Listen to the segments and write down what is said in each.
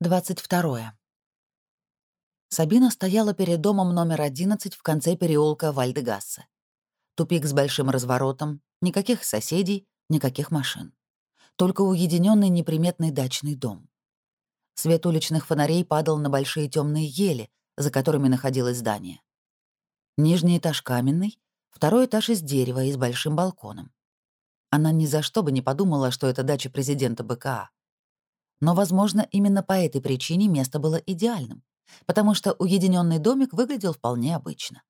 22. Сабина стояла перед домом номер 11 в конце переулка Вальдегассе. Тупик с большим разворотом, никаких соседей, никаких машин. Только уединенный неприметный дачный дом. Свет уличных фонарей падал на большие темные ели, за которыми находилось здание. Нижний этаж каменный, второй этаж из дерева и с большим балконом. Она ни за что бы не подумала, что это дача президента БКА. Но, возможно, именно по этой причине место было идеальным, потому что уединенный домик выглядел вполне обычно.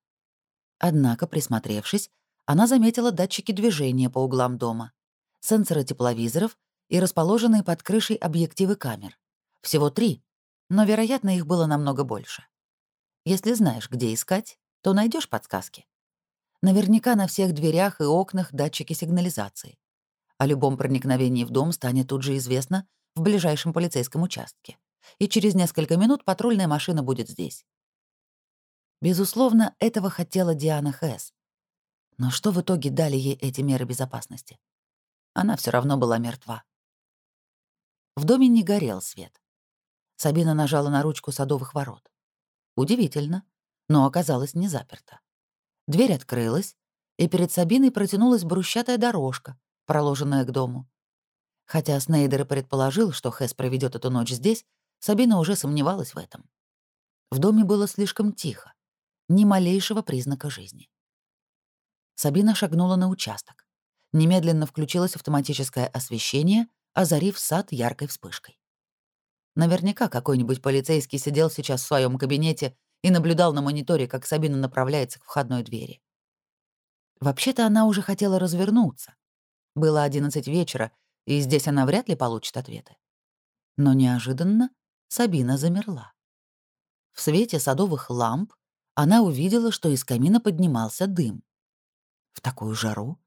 Однако, присмотревшись, она заметила датчики движения по углам дома, сенсоры тепловизоров и расположенные под крышей объективы камер. Всего три, но, вероятно, их было намного больше. Если знаешь, где искать, то найдешь подсказки. Наверняка на всех дверях и окнах датчики сигнализации. О любом проникновении в дом станет тут же известно в ближайшем полицейском участке. И через несколько минут патрульная машина будет здесь. Безусловно, этого хотела Диана Хэс. Но что в итоге дали ей эти меры безопасности? Она все равно была мертва. В доме не горел свет. Сабина нажала на ручку садовых ворот. Удивительно, но оказалось не заперто. Дверь открылась, и перед Сабиной протянулась брусчатая дорожка, проложенная к дому. Хотя Снейдер и предположил, что Хэс проведет эту ночь здесь, Сабина уже сомневалась в этом. В доме было слишком тихо, ни малейшего признака жизни. Сабина шагнула на участок. Немедленно включилось автоматическое освещение, озарив сад яркой вспышкой. Наверняка какой-нибудь полицейский сидел сейчас в своем кабинете и наблюдал на мониторе, как Сабина направляется к входной двери. Вообще-то она уже хотела развернуться. Было одиннадцать вечера, и здесь она вряд ли получит ответы. Но неожиданно Сабина замерла. В свете садовых ламп она увидела, что из камина поднимался дым. В такую жару?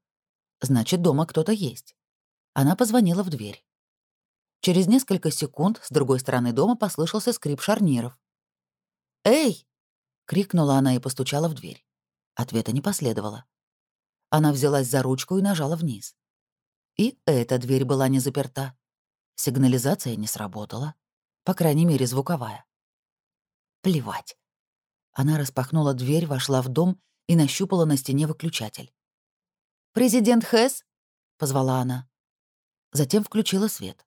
Значит, дома кто-то есть. Она позвонила в дверь. Через несколько секунд с другой стороны дома послышался скрип шарниров. «Эй!» — крикнула она и постучала в дверь. Ответа не последовало. Она взялась за ручку и нажала вниз. И эта дверь была не заперта. Сигнализация не сработала. По крайней мере, звуковая. Плевать. Она распахнула дверь, вошла в дом и нащупала на стене выключатель. «Президент Хэс?» — позвала она. Затем включила свет.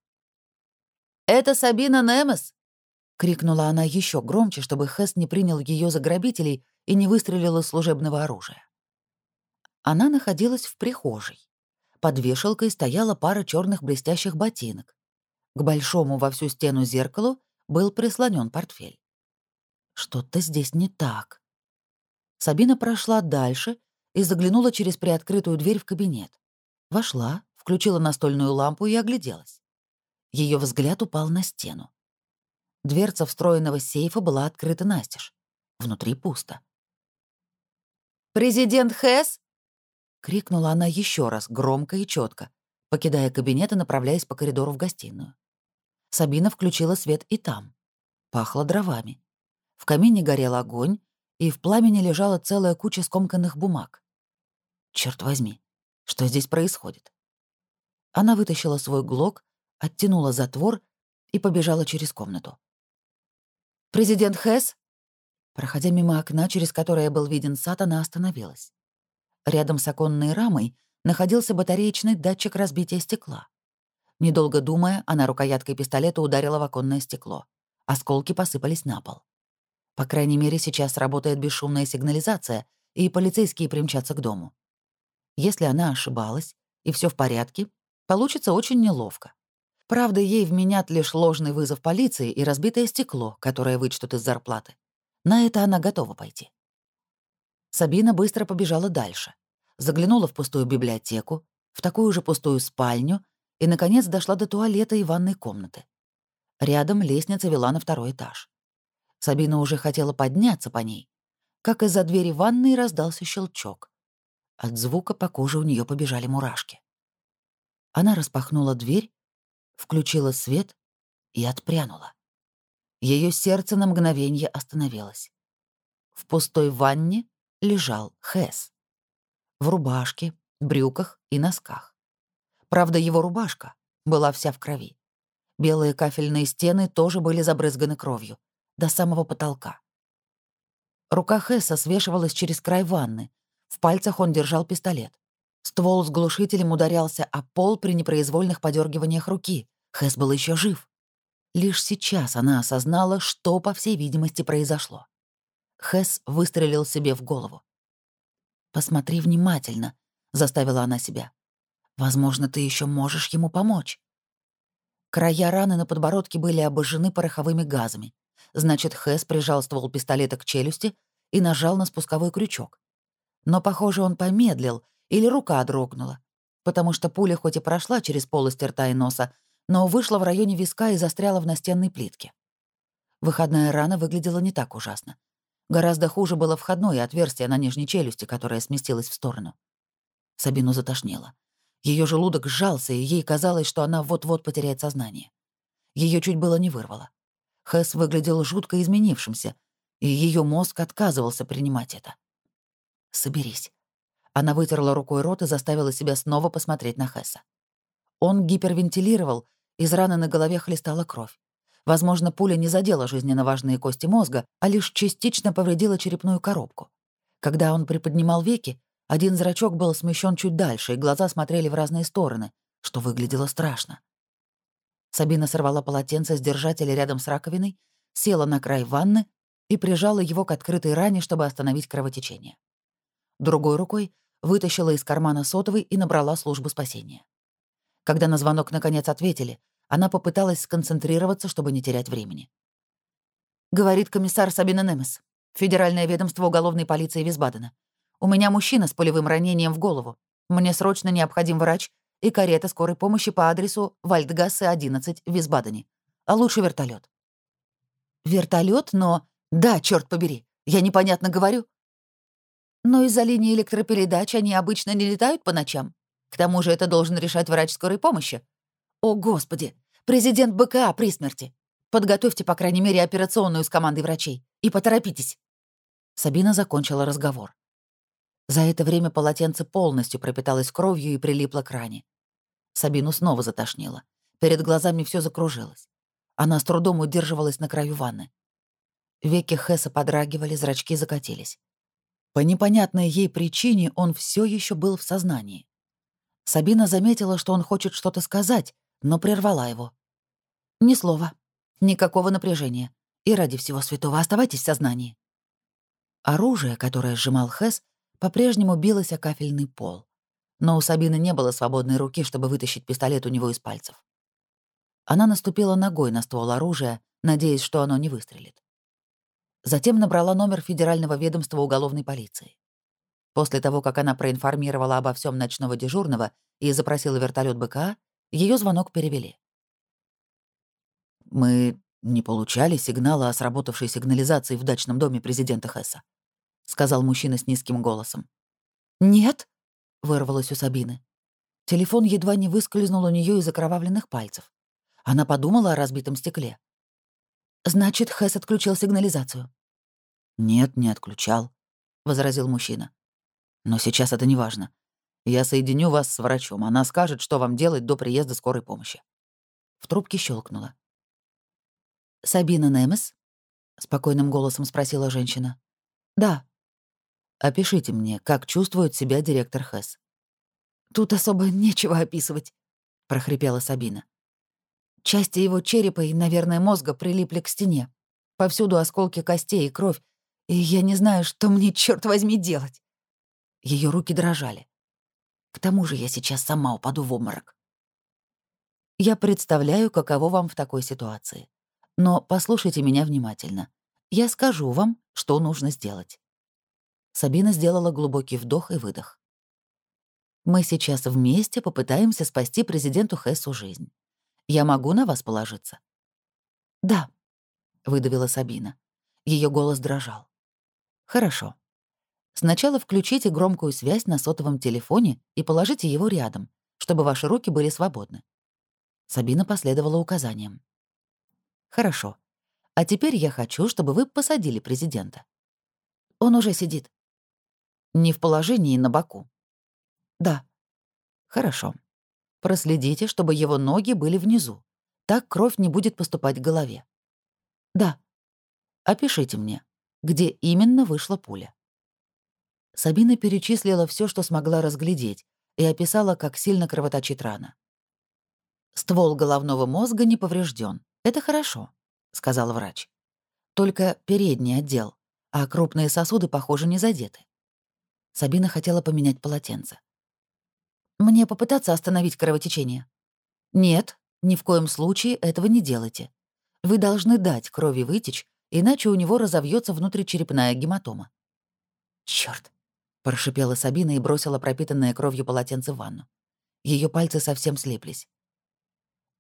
«Это Сабина Немес!» — крикнула она еще громче, чтобы Хэс не принял ее за грабителей и не выстрелил из служебного оружия. Она находилась в прихожей. Под вешалкой стояла пара черных блестящих ботинок. К большому во всю стену зеркалу был прислонен портфель. Что-то здесь не так. Сабина прошла дальше и заглянула через приоткрытую дверь в кабинет. Вошла, включила настольную лампу и огляделась. Ее взгляд упал на стену. Дверца встроенного сейфа была открыта настежь. Внутри пусто. «Президент Хэс?» Крикнула она еще раз, громко и четко, покидая кабинет и направляясь по коридору в гостиную. Сабина включила свет и там. Пахло дровами. В камине горел огонь, и в пламени лежала целая куча скомканных бумаг. Черт возьми, что здесь происходит? Она вытащила свой глок, оттянула затвор и побежала через комнату. «Президент Хэс?» Проходя мимо окна, через которое был виден сад, она остановилась. Рядом с оконной рамой находился батареечный датчик разбития стекла. Недолго думая, она рукояткой пистолета ударила в оконное стекло. Осколки посыпались на пол. По крайней мере, сейчас работает бесшумная сигнализация, и полицейские примчатся к дому. Если она ошибалась, и все в порядке, получится очень неловко. Правда, ей вменят лишь ложный вызов полиции и разбитое стекло, которое вычтут из зарплаты. На это она готова пойти. Сабина быстро побежала дальше. Заглянула в пустую библиотеку, в такую же пустую спальню и, наконец, дошла до туалета и ванной комнаты. Рядом лестница вела на второй этаж. Сабина уже хотела подняться по ней, как из-за двери ванной раздался щелчок. От звука по коже у нее побежали мурашки. Она распахнула дверь, включила свет и отпрянула. Ее сердце на мгновение остановилось. В пустой ванне лежал Хэс. В рубашке, брюках и носках. Правда, его рубашка была вся в крови. Белые кафельные стены тоже были забрызганы кровью, до самого потолка. Рука Хесса свешивалась через край ванны. В пальцах он держал пистолет. Ствол с глушителем ударялся о пол при непроизвольных подергиваниях руки. Хесс был еще жив. Лишь сейчас она осознала, что, по всей видимости, произошло. Хесс выстрелил себе в голову. «Посмотри внимательно», — заставила она себя. «Возможно, ты еще можешь ему помочь». Края раны на подбородке были обожжены пороховыми газами. Значит, Хэс прижал ствол пистолета к челюсти и нажал на спусковой крючок. Но, похоже, он помедлил или рука дрогнула, потому что пуля хоть и прошла через полость рта и носа, но вышла в районе виска и застряла в настенной плитке. Выходная рана выглядела не так ужасно. Гораздо хуже было входное отверстие на нижней челюсти, которое сместилось в сторону. Сабину затошнило. Ее желудок сжался, и ей казалось, что она вот-вот потеряет сознание. Ее чуть было не вырвало. Хэс выглядел жутко изменившимся, и ее мозг отказывался принимать это. «Соберись». Она вытерла рукой рот и заставила себя снова посмотреть на Хэса. Он гипервентилировал, из раны на голове хлестала кровь. Возможно, пуля не задела жизненно важные кости мозга, а лишь частично повредила черепную коробку. Когда он приподнимал веки, один зрачок был смещен чуть дальше, и глаза смотрели в разные стороны, что выглядело страшно. Сабина сорвала полотенце с держателя рядом с раковиной, села на край ванны и прижала его к открытой ране, чтобы остановить кровотечение. Другой рукой вытащила из кармана сотовый и набрала службу спасения. Когда на звонок наконец ответили, она попыталась сконцентрироваться, чтобы не терять времени. Говорит комиссар Сабина Немес, Федеральное ведомство уголовной полиции Висбадена. У меня мужчина с пулевым ранением в голову. Мне срочно необходим врач и карета скорой помощи по адресу Вальдгассе, 11, в Висбадене. А лучше вертолет. Вертолет, но... Да, черт побери, я непонятно говорю. Но из-за линии электропередач они обычно не летают по ночам. К тому же это должен решать врач скорой помощи. О, Господи! Президент БКА при смерти. Подготовьте, по крайней мере, операционную с командой врачей. И поторопитесь. Сабина закончила разговор. За это время полотенце полностью пропиталось кровью и прилипло к ране. Сабину снова затошнило. Перед глазами все закружилось. Она с трудом удерживалась на краю ванны. Веки Хесса подрагивали, зрачки закатились. По непонятной ей причине он все еще был в сознании. Сабина заметила, что он хочет что-то сказать, но прервала его. «Ни слова. Никакого напряжения. И ради всего святого оставайтесь в сознании». Оружие, которое сжимал Хесс, по-прежнему билось о кафельный пол. Но у Сабины не было свободной руки, чтобы вытащить пистолет у него из пальцев. Она наступила ногой на ствол оружия, надеясь, что оно не выстрелит. Затем набрала номер Федерального ведомства уголовной полиции. После того, как она проинформировала обо всем ночного дежурного и запросила вертолет БКА, ее звонок перевели. «Мы не получали сигнала о сработавшей сигнализации в дачном доме президента Хесса», — сказал мужчина с низким голосом. «Нет?» — вырвалось у Сабины. Телефон едва не выскользнул у нее из окровавленных пальцев. Она подумала о разбитом стекле. «Значит, Хэс отключил сигнализацию?» «Нет, не отключал», — возразил мужчина. «Но сейчас это не важно. Я соединю вас с врачом. Она скажет, что вам делать до приезда скорой помощи». В трубке щелкнула. «Сабина Немес?» — спокойным голосом спросила женщина. «Да», Опишите мне, как чувствует себя директор Хэс. «Тут особо нечего описывать», — прохрипела Сабина. Части его черепа и, наверное, мозга прилипли к стене. Повсюду осколки костей и кровь, и я не знаю, что мне, черт возьми, делать. Ее руки дрожали. К тому же я сейчас сама упаду в обморок. Я представляю, каково вам в такой ситуации. Но послушайте меня внимательно. Я скажу вам, что нужно сделать. Сабина сделала глубокий вдох и выдох. «Мы сейчас вместе попытаемся спасти президенту Хэссу жизнь. Я могу на вас положиться?» «Да», — выдавила Сабина. Ее голос дрожал. «Хорошо. Сначала включите громкую связь на сотовом телефоне и положите его рядом, чтобы ваши руки были свободны». Сабина последовала указаниям. «Хорошо. А теперь я хочу, чтобы вы посадили президента». «Он уже сидит», не в положении на боку. Да. Хорошо. Проследите, чтобы его ноги были внизу. Так кровь не будет поступать к голове. Да. Опишите мне, где именно вышла пуля. Сабина перечислила все, что смогла разглядеть, и описала, как сильно кровоточит рана. «Ствол головного мозга не поврежден. Это хорошо», — сказал врач. «Только передний отдел, а крупные сосуды, похоже, не задеты». Сабина хотела поменять полотенце. «Мне попытаться остановить кровотечение?» «Нет, ни в коем случае этого не делайте. Вы должны дать крови вытечь, иначе у него разовьется внутричерепная гематома». Черт! Прошипела Сабина и бросила пропитанное кровью полотенце в ванну. Ее пальцы совсем слиплись.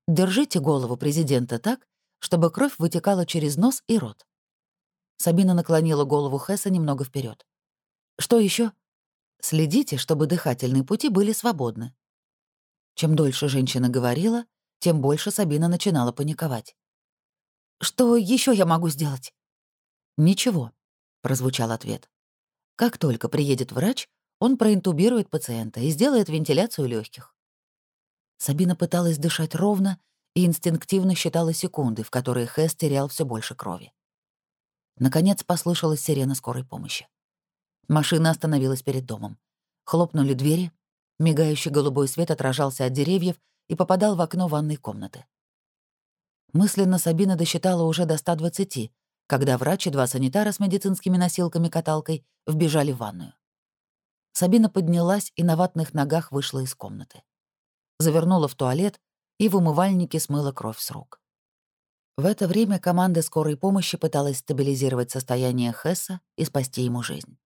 Держите голову президента так, чтобы кровь вытекала через нос и рот. Сабина наклонила голову Хесса немного вперед. Что еще? Следите, чтобы дыхательные пути были свободны. Чем дольше женщина говорила, тем больше Сабина начинала паниковать. «Что еще я могу сделать?» «Ничего», — прозвучал ответ. «Как только приедет врач, он проинтубирует пациента и сделает вентиляцию легких. Сабина пыталась дышать ровно и инстинктивно считала секунды, в которые Хэс терял все больше крови. Наконец послышалась сирена скорой помощи. Машина остановилась перед домом. Хлопнули двери, мигающий голубой свет отражался от деревьев и попадал в окно ванной комнаты. Мысленно Сабина досчитала уже до 120, когда врач и два санитара с медицинскими носилками-каталкой вбежали в ванную. Сабина поднялась и на ватных ногах вышла из комнаты завернула в туалет и в умывальнике смыла кровь с рук. В это время команда скорой помощи пыталась стабилизировать состояние Хесса и спасти ему жизнь.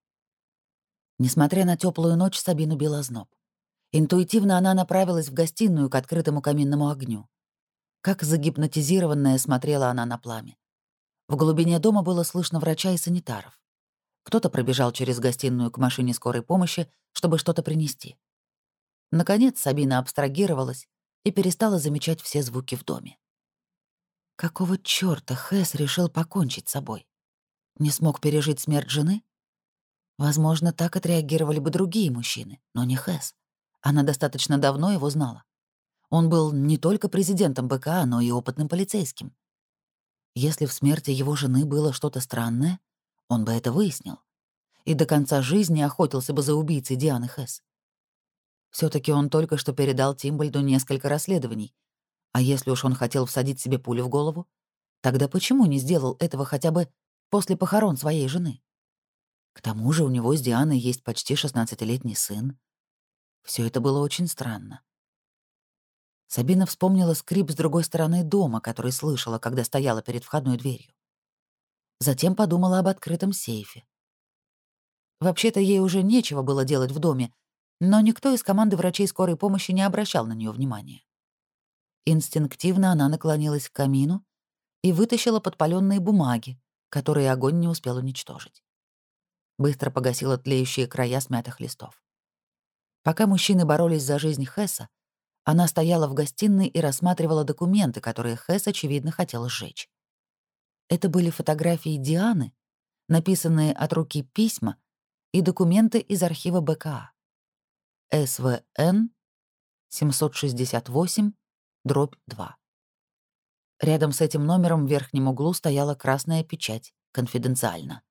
Несмотря на теплую ночь, Сабину била зноб. Интуитивно она направилась в гостиную к открытому каминному огню. Как загипнотизированная смотрела она на пламя. В глубине дома было слышно врача и санитаров. Кто-то пробежал через гостиную к машине скорой помощи, чтобы что-то принести. Наконец Сабина абстрагировалась и перестала замечать все звуки в доме. Какого чёрта Хэс решил покончить с собой? Не смог пережить смерть жены? Возможно, так отреагировали бы другие мужчины, но не Хэс. Она достаточно давно его знала. Он был не только президентом БКА, но и опытным полицейским. Если в смерти его жены было что-то странное, он бы это выяснил. И до конца жизни охотился бы за убийцей Дианы Хэс все таки он только что передал Тимбальду несколько расследований. А если уж он хотел всадить себе пулю в голову, тогда почему не сделал этого хотя бы после похорон своей жены? К тому же у него с Дианой есть почти 16-летний сын. Все это было очень странно. Сабина вспомнила скрип с другой стороны дома, который слышала, когда стояла перед входной дверью. Затем подумала об открытом сейфе. Вообще-то ей уже нечего было делать в доме, но никто из команды врачей скорой помощи не обращал на нее внимания. Инстинктивно она наклонилась к камину и вытащила подпаленные бумаги, которые огонь не успел уничтожить. Быстро погасила тлеющие края смятых листов. Пока мужчины боролись за жизнь Хесса, она стояла в гостиной и рассматривала документы, которые Хесс, очевидно, хотел сжечь. Это были фотографии Дианы, написанные от руки письма и документы из архива БКА. СВН 768, дробь 2. Рядом с этим номером в верхнем углу стояла красная печать «Конфиденциально».